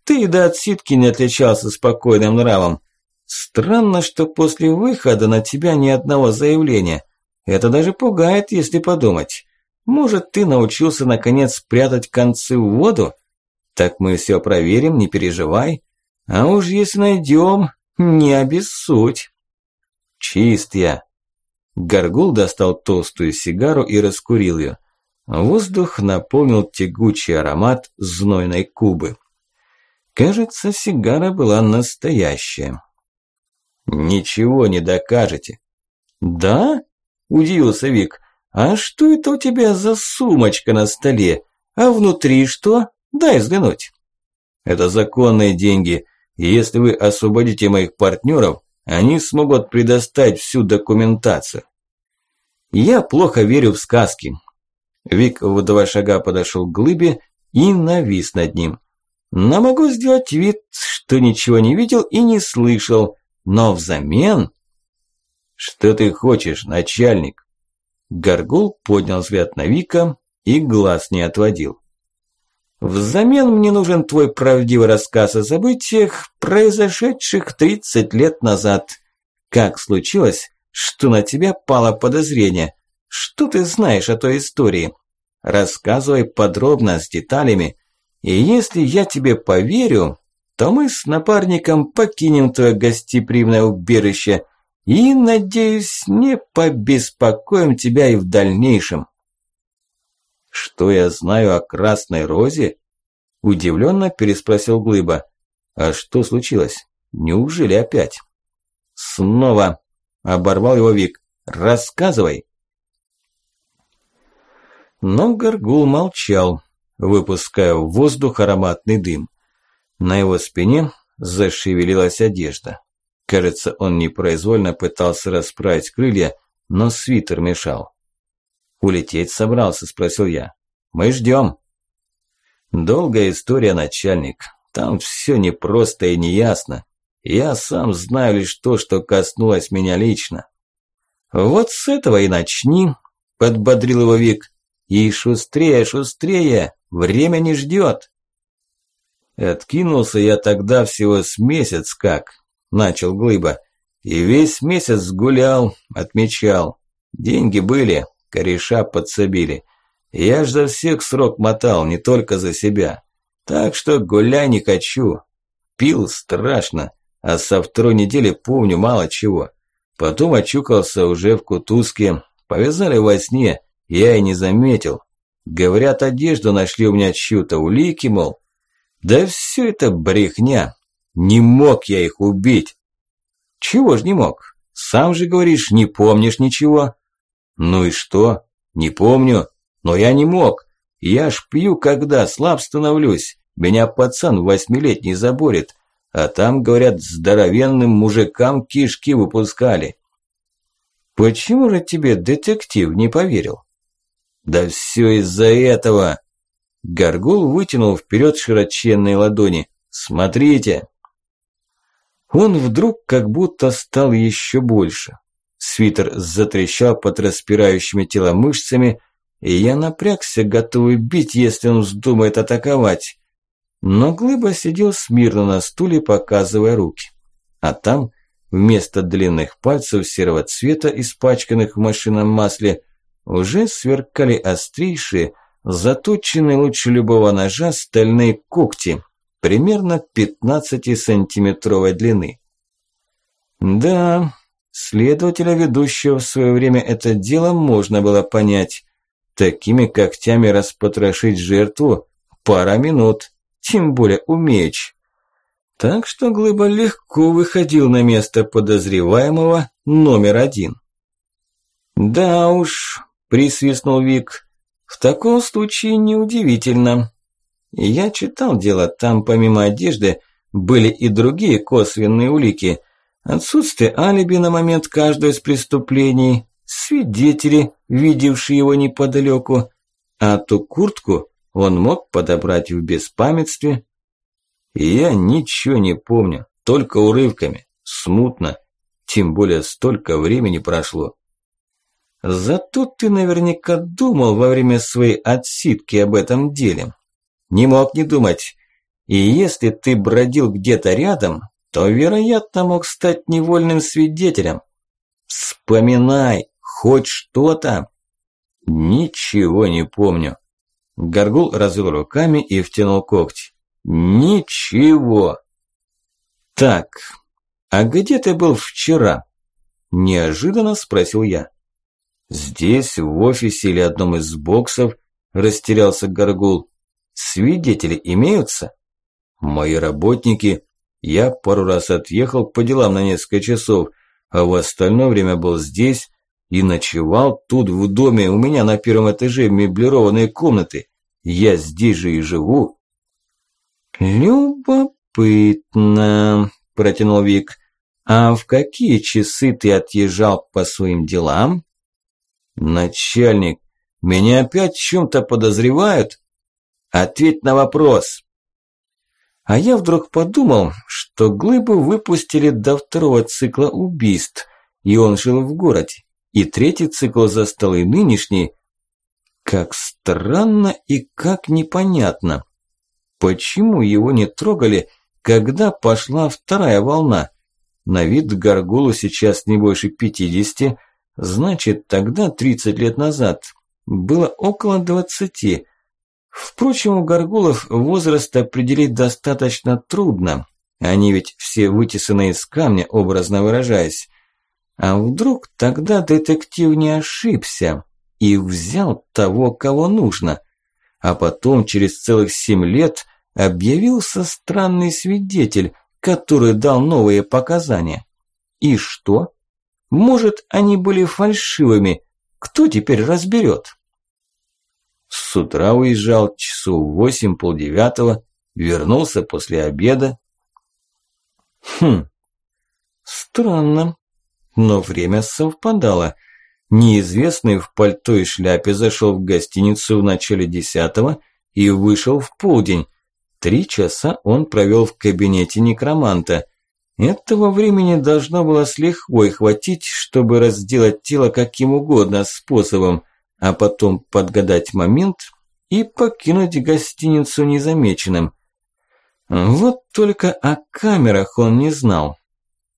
Ты и до отсидки не отличался спокойным нравом. Странно, что после выхода на тебя ни одного заявления. Это даже пугает, если подумать. Может, ты научился наконец прятать концы в воду? Так мы все проверим, не переживай. А уж если найдем, не обессудь. Чист я. Горгул достал толстую сигару и раскурил ее. Воздух наполнил тягучий аромат знойной кубы. Кажется, сигара была настоящая. «Ничего не докажете». «Да?» – удивился Вик. «А что это у тебя за сумочка на столе? А внутри что? Дай взглянуть». «Это законные деньги, если вы освободите моих партнеров, они смогут предоставить всю документацию». «Я плохо верю в сказки». Вик в два шага подошел к глыбе и навис над ним. «Но могу сделать вид, что ничего не видел и не слышал, но взамен...» «Что ты хочешь, начальник?» Горгул поднял взгляд на Вика и глаз не отводил. «Взамен мне нужен твой правдивый рассказ о событиях, произошедших 30 лет назад. Как случилось, что на тебя пало подозрение? Что ты знаешь о той истории? Рассказывай подробно, с деталями. И если я тебе поверю, то мы с напарником покинем твое гостеприимное убежище и, надеюсь, не побеспокоим тебя и в дальнейшем. Что я знаю о Красной Розе? Удивленно переспросил Глыба. А что случилось? Неужели опять? Снова оборвал его Вик. Рассказывай. Но Горгул молчал, выпуская в воздух ароматный дым. На его спине зашевелилась одежда. Кажется, он непроизвольно пытался расправить крылья, но свитер мешал. «Улететь собрался?» – спросил я. «Мы ждем». «Долгая история, начальник. Там все непросто и неясно. Я сам знаю лишь то, что коснулось меня лично». «Вот с этого и начни», – подбодрил его Вик. «И шустрее, шустрее, время не ждет». Откинулся я тогда всего с месяц как, начал Глыба. И весь месяц гулял, отмечал. Деньги были, кореша подсобили. Я ж за всех срок мотал, не только за себя. Так что гуляй не хочу. Пил страшно, а со второй недели помню мало чего. Потом очукался уже в Кутузке. Повязали во сне, я и не заметил. Говорят, одежду нашли у меня чью-то, улики, мол. Да все это брехня. Не мог я их убить. Чего ж не мог? Сам же говоришь, не помнишь ничего. Ну и что? Не помню. Но я не мог. Я ж пью, когда слаб становлюсь. Меня пацан восьмилетний заборет. А там, говорят, здоровенным мужикам кишки выпускали. Почему же тебе детектив не поверил? Да все из-за этого. Горгул вытянул вперед широченные ладони. Смотрите. Он вдруг как будто стал еще больше. Свитер затрещал под распирающими тело мышцами, и я напрягся, готовый бить, если он вздумает атаковать. Но Глыба сидел смирно на стуле, показывая руки. А там, вместо длинных пальцев серого цвета, испачканных в машинном масле, уже сверкали острейшие, заточенные лучше любого ножа стальные когти, примерно 15-сантиметровой длины. Да, следователя, ведущего в свое время это дело, можно было понять. Такими когтями распотрошить жертву пара минут тем более умеч. Так что Глыба легко выходил на место подозреваемого номер один. «Да уж», – присвистнул Вик, – «в таком случае неудивительно. Я читал дело, там помимо одежды были и другие косвенные улики. Отсутствие алиби на момент каждого из преступлений, свидетели, видевшие его неподалеку, а ту куртку он мог подобрать в беспамятстве. Я ничего не помню, только урывками, смутно, тем более столько времени прошло. Зато ты наверняка думал во время своей отсидки об этом деле. Не мог не думать. И если ты бродил где-то рядом, то, вероятно, мог стать невольным свидетелем. Вспоминай, хоть что-то. Ничего не помню. Горгул развел руками и втянул когти. Ничего. Так, а где ты был вчера? Неожиданно спросил я. Здесь, в офисе или одном из боксов, растерялся Горгул. Свидетели имеются? Мои работники. Я пару раз отъехал по делам на несколько часов, а в остальное время был здесь и ночевал тут в доме у меня на первом этаже меблированные комнаты. Я здесь же и живу. Любопытно, протянул Вик. А в какие часы ты отъезжал по своим делам? Начальник, меня опять в чем-то подозревают? Ответь на вопрос. А я вдруг подумал, что Глыбу выпустили до второго цикла убийств, и он жил в городе и третий цикл застал и нынешний. Как странно и как непонятно. Почему его не трогали, когда пошла вторая волна? На вид Гаргулу сейчас не больше пятидесяти, значит тогда, тридцать лет назад, было около двадцати. Впрочем, у Гаргулов возраст определить достаточно трудно. Они ведь все вытесаны из камня, образно выражаясь. А вдруг тогда детектив не ошибся и взял того, кого нужно, а потом через целых семь лет объявился странный свидетель, который дал новые показания. И что? Может, они были фальшивыми, кто теперь разберет? С утра уезжал часу в восемь полдевятого, вернулся после обеда. Хм, странно. Но время совпадало. Неизвестный в пальто и шляпе зашел в гостиницу в начале десятого и вышел в полдень. Три часа он провел в кабинете некроманта. Этого времени должно было с лихвой хватить, чтобы разделать тело каким угодно способом, а потом подгадать момент и покинуть гостиницу незамеченным. Вот только о камерах он не знал.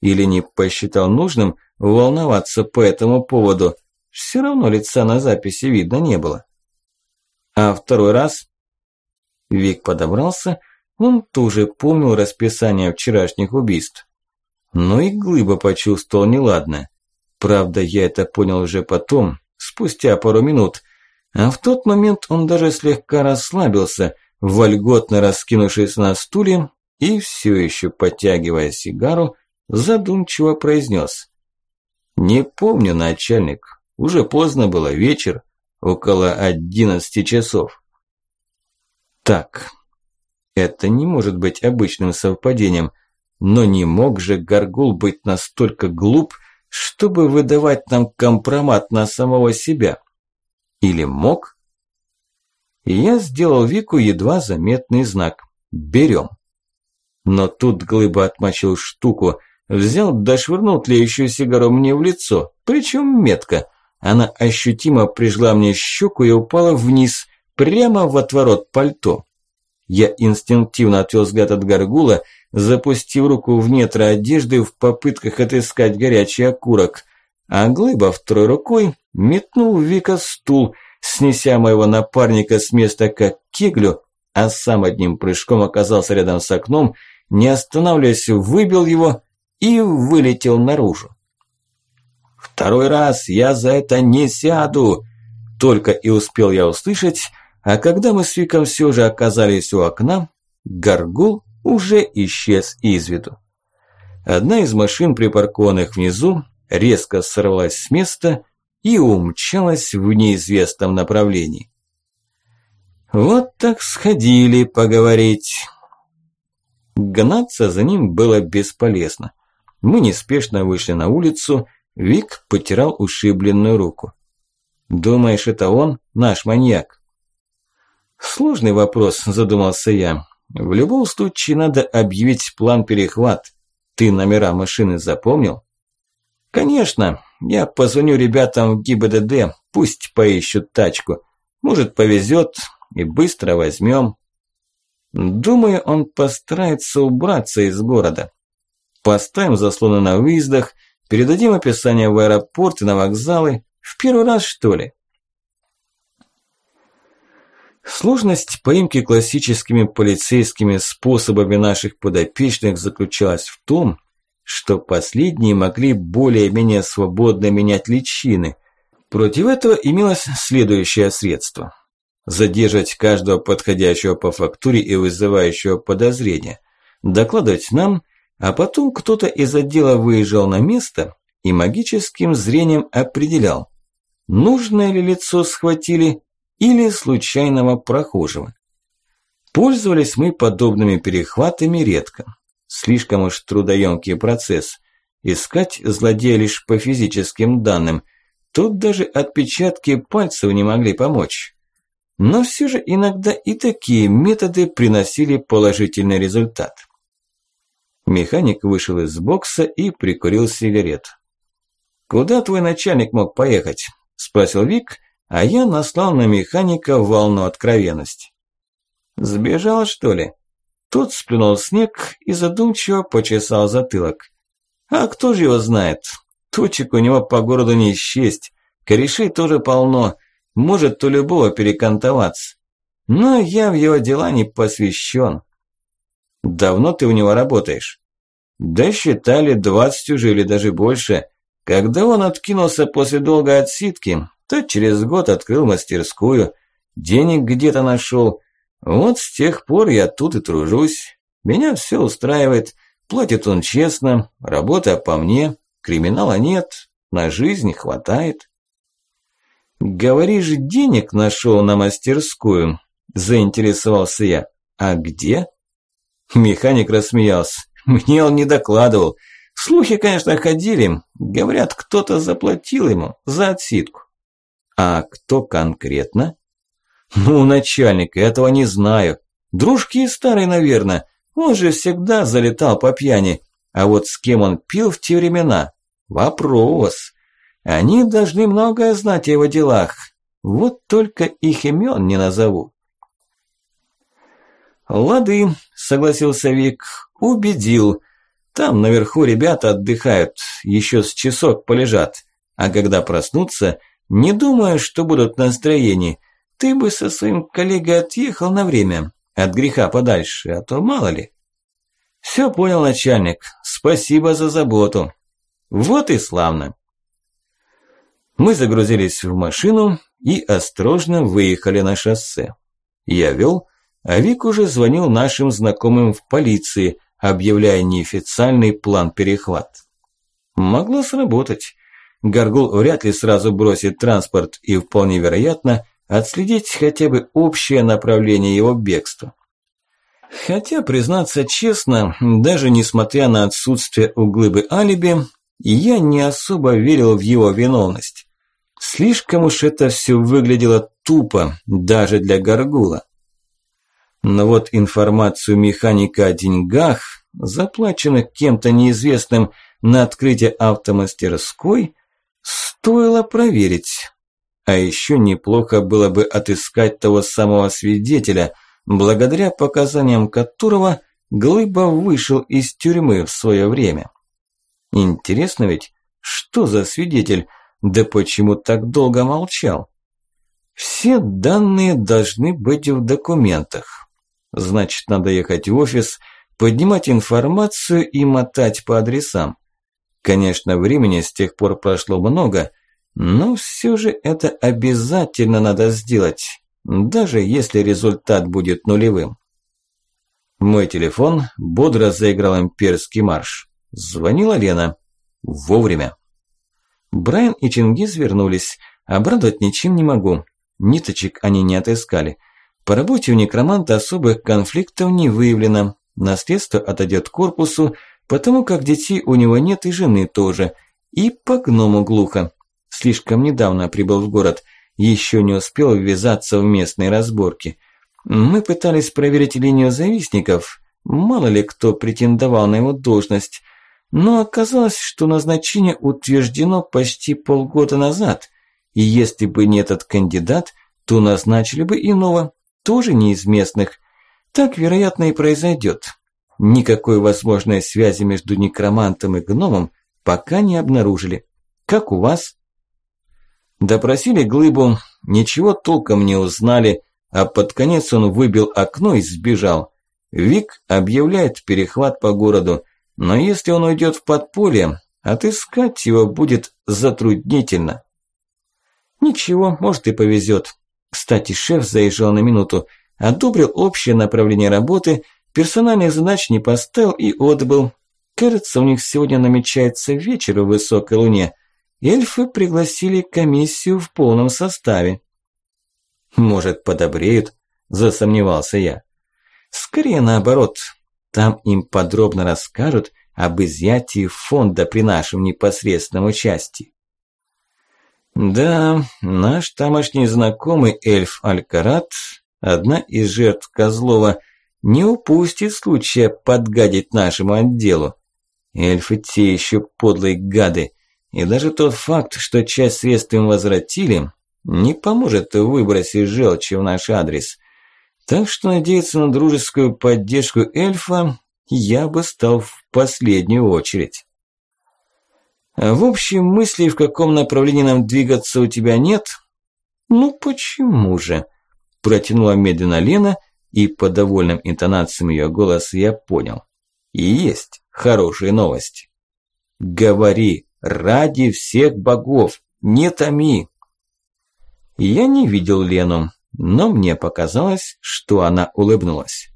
Или не посчитал нужным волноваться по этому поводу. Все равно лица на записи видно не было. А второй раз? Вик подобрался, он тоже помнил расписание вчерашних убийств. Но и Глыба почувствовал неладное. Правда, я это понял уже потом, спустя пару минут. А в тот момент он даже слегка расслабился, вольготно раскинувшись на стуле и все еще подтягивая сигару, задумчиво произнес. «Не помню, начальник. Уже поздно было, вечер, около одиннадцати часов». «Так, это не может быть обычным совпадением, но не мог же Гаргул быть настолько глуп, чтобы выдавать нам компромат на самого себя. Или мог? я сделал Вику едва заметный знак. Берем. Но тут Глыба отмочил штуку, взял да швырнул тлеющую сигару мне в лицо, причем метко. Она ощутимо прижгла мне щеку и упала вниз, прямо в отворот пальто. Я инстинктивно отвел взгляд от горгула, запустив руку в метро одежды в попытках отыскать горячий окурок. А Глыба второй рукой метнул Вика стул, снеся моего напарника с места как кеглю, а сам одним прыжком оказался рядом с окном, не останавливаясь, выбил его и вылетел наружу. «Второй раз я за это не сяду!» Только и успел я услышать, а когда мы с Виком все же оказались у окна, Горгул уже исчез из виду. Одна из машин, припаркованных внизу, резко сорвалась с места и умчалась в неизвестном направлении. Вот так сходили поговорить. Гнаться за ним было бесполезно. Мы неспешно вышли на улицу, Вик потирал ушибленную руку. «Думаешь, это он, наш маньяк?» Сложный вопрос, задумался я. В любом случае надо объявить план перехват. Ты номера машины запомнил? Конечно, я позвоню ребятам в ГИБДД, пусть поищут тачку. Может повезет и быстро возьмем. Думаю, он постарается убраться из города. Поставим заслоны на выездах, передадим описание в аэропорт и на вокзалы. В первый раз, что ли? Сложность поимки классическими полицейскими способами наших подопечных заключалась в том, что последние могли более-менее свободно менять личины. Против этого имелось следующее средство. Задержать каждого подходящего по фактуре и вызывающего подозрения, докладывать нам, а потом кто-то из отдела выезжал на место и магическим зрением определял, нужное ли лицо схватили или случайного прохожего. Пользовались мы подобными перехватами редко. Слишком уж трудоемкий процесс. Искать злодея лишь по физическим данным. Тут даже отпечатки пальцев не могли помочь. Но все же иногда и такие методы приносили положительный результат. Механик вышел из бокса и прикурил сигарету. «Куда твой начальник мог поехать?» – спросил Вик, а я наслал на механика волну откровенности. Сбежал, что ли? Тот сплюнул снег и задумчиво почесал затылок. А кто же его знает? Точек у него по городу не исчесть. Корешей тоже полно. Может у любого перекантоваться. Но я в его дела не посвящен. Давно ты у него работаешь? Да считали двадцать уже или даже больше. Когда он откинулся после долгой отсидки, то через год открыл мастерскую, денег где-то нашел. Вот с тех пор я тут и тружусь. Меня все устраивает, платит он честно, работа по мне, криминала нет, на жизнь хватает. Говоришь, денег нашел на мастерскую, заинтересовался я. А где? Механик рассмеялся. Мне он не докладывал. Слухи, конечно, ходили. Говорят, кто-то заплатил ему за отсидку. А кто конкретно? Ну, начальник, этого не знаю. Дружки старые, наверное. Он же всегда залетал по пьяни. А вот с кем он пил в те времена? Вопрос. Они должны многое знать о его делах. Вот только их имен не назову. «Лады», – согласился Вик, – «убедил. Там наверху ребята отдыхают, еще с часок полежат. А когда проснутся, не думаю, что будут в настроении. Ты бы со своим коллегой отъехал на время, от греха подальше, а то мало ли». «Все понял, начальник. Спасибо за заботу». «Вот и славно». Мы загрузились в машину и осторожно выехали на шоссе. Я вел, а Вик уже звонил нашим знакомым в полиции, объявляя неофициальный план перехват. Могло сработать. Гаргул вряд ли сразу бросит транспорт и вполне вероятно отследить хотя бы общее направление его бегства. Хотя, признаться честно, даже несмотря на отсутствие у глыбы алиби, я не особо верил в его виновность. Слишком уж это все выглядело тупо, даже для Гаргула. Но вот информацию механика о деньгах, заплаченных кем-то неизвестным на открытие автомастерской, стоило проверить. А еще неплохо было бы отыскать того самого свидетеля, благодаря показаниям которого Глыба вышел из тюрьмы в свое время. Интересно ведь, что за свидетель, да почему так долго молчал? Все данные должны быть в документах. Значит, надо ехать в офис, поднимать информацию и мотать по адресам. Конечно, времени с тех пор прошло много, но все же это обязательно надо сделать, даже если результат будет нулевым. Мой телефон бодро заиграл имперский марш. Звонила Лена. Вовремя. Брайан и Чингиз вернулись. Обрадовать ничем не могу. Ниточек они не отыскали. По работе у некроманта особых конфликтов не выявлено. Наследство отойдет корпусу, потому как детей у него нет и жены тоже. И по гному глухо. Слишком недавно прибыл в город, еще не успел ввязаться в местные разборки. Мы пытались проверить линию завистников, мало ли кто претендовал на его должность, но оказалось, что назначение утверждено почти полгода назад, и если бы не этот кандидат, то назначили бы иного тоже не из местных. Так, вероятно, и произойдет. Никакой возможной связи между некромантом и гномом пока не обнаружили. Как у вас? Допросили глыбу, ничего толком не узнали, а под конец он выбил окно и сбежал. Вик объявляет перехват по городу, но если он уйдет в подполье, отыскать его будет затруднительно. Ничего, может и повезет. Кстати, шеф заезжал на минуту, одобрил общее направление работы, персональных задач не поставил и отбыл. Кажется, у них сегодня намечается вечер в высокой луне. Эльфы пригласили комиссию в полном составе. Может, подобреют? Засомневался я. Скорее наоборот. Там им подробно расскажут об изъятии фонда при нашем непосредственном участии. Да, наш тамошний знакомый эльф Алькарат, одна из жертв Козлова, не упустит случая подгадить нашему отделу. Эльфы те еще подлые гады, и даже тот факт, что часть средств им возвратили, не поможет выбросить желчи в наш адрес. Так что надеяться на дружескую поддержку эльфа я бы стал в последнюю очередь. В общем, мыслей, в каком направлении нам двигаться у тебя нет? Ну почему же? Протянула медленно Лена, и по довольным интонациям ее голоса я понял. И есть хорошие новости. Говори, ради всех богов, не томи. Я не видел Лену, но мне показалось, что она улыбнулась.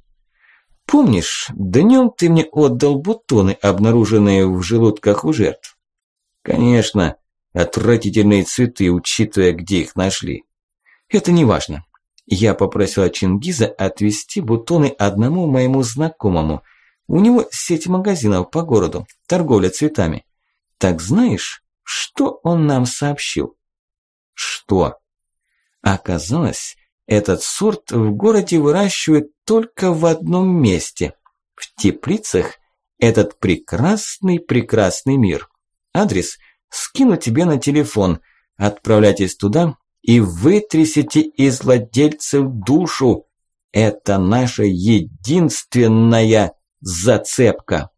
Помнишь, днем ты мне отдал бутоны, обнаруженные в желудках у жертв? Конечно, отвратительные цветы, учитывая, где их нашли. Это не важно. Я попросила Чингиза отвезти бутоны одному моему знакомому. У него сеть магазинов по городу, торговля цветами. Так знаешь, что он нам сообщил? Что? Оказалось, этот сорт в городе выращивают только в одном месте. В теплицах этот прекрасный-прекрасный мир. Адрес скину тебе на телефон. Отправляйтесь туда и вытрясите из владельцев душу. Это наша единственная зацепка.